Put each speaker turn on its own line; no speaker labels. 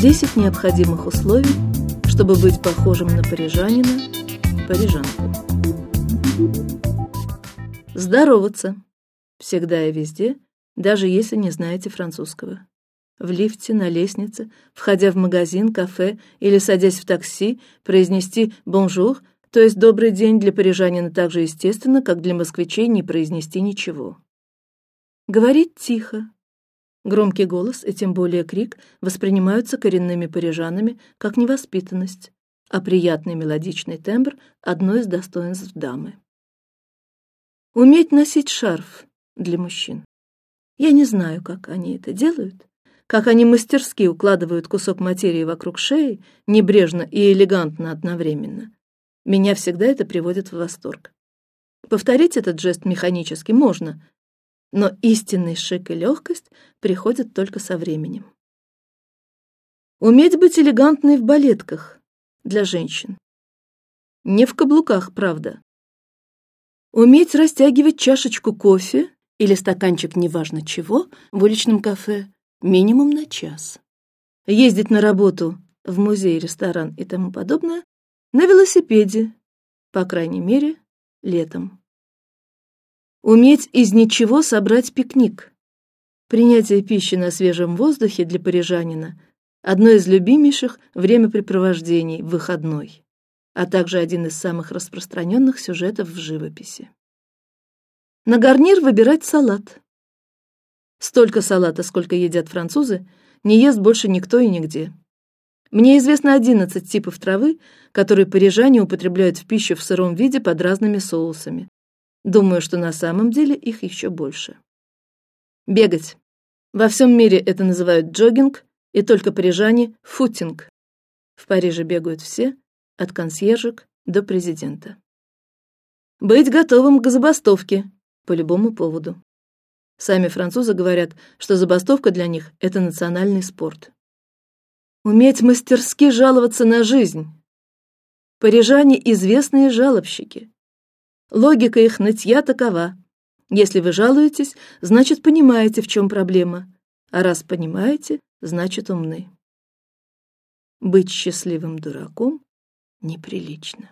Десять необходимых условий, чтобы быть похожим на парижанина, парижанку. Здороваться. Всегда и везде, даже если не знаете французского. В лифте, на лестнице, входя в магазин, кафе или садясь в такси, произнести «bonjour», то есть «добрый день» для парижанина так же естественно, как для москвичей не произнести ничего. Говорить тихо. Громкий голос и тем более крик воспринимаются коренными парижанами как невоспитанность, а приятный мелодичный тембр — одно из достоинств дамы. Уметь носить шарф для мужчин. Я не знаю, как они это делают, как они мастерски укладывают кусок материи вокруг шеи, небрежно и элегантно одновременно. Меня всегда это приводит в восторг. Повторить этот жест механически можно, но истинный шик и легкость приходят только со временем. Уметь быть элегантной в балетках для женщин. Не в каблуках, правда, Уметь растягивать чашечку кофе или стаканчик неважно чего в уличном кафе минимум на час. Ездить на работу в музей, ресторан и тому подобное на велосипеде, по крайней мере, летом. Уметь из ничего собрать пикник. Принятие пищи на свежем воздухе для парижанина одно из любимейших времяпрепровождений в выходной а также один из самых распространенных сюжетов в живописи. На гарнир выбирать салат. Столько салата, сколько едят французы, не ест больше никто и нигде. Мне известно одиннадцать типов травы, которые парижане употребляют в пищу в сыром виде под разными соусами. Думаю, что на самом деле их еще больше. Бегать. Во всем мире это называют джогинг, и только парижане — футинг. В Париже бегают все, от консьержек до президента. Быть готовым к забастовке по любому поводу. Сами французы говорят, что забастовка для них — это национальный спорт. Уметь мастерски жаловаться на жизнь. Парижане — известные жалобщики. Логика их нытья такова. Если вы жалуетесь, значит понимаете, в чем проблема, а раз понимаете, значит умны. Быть счастливым дураком неприлично.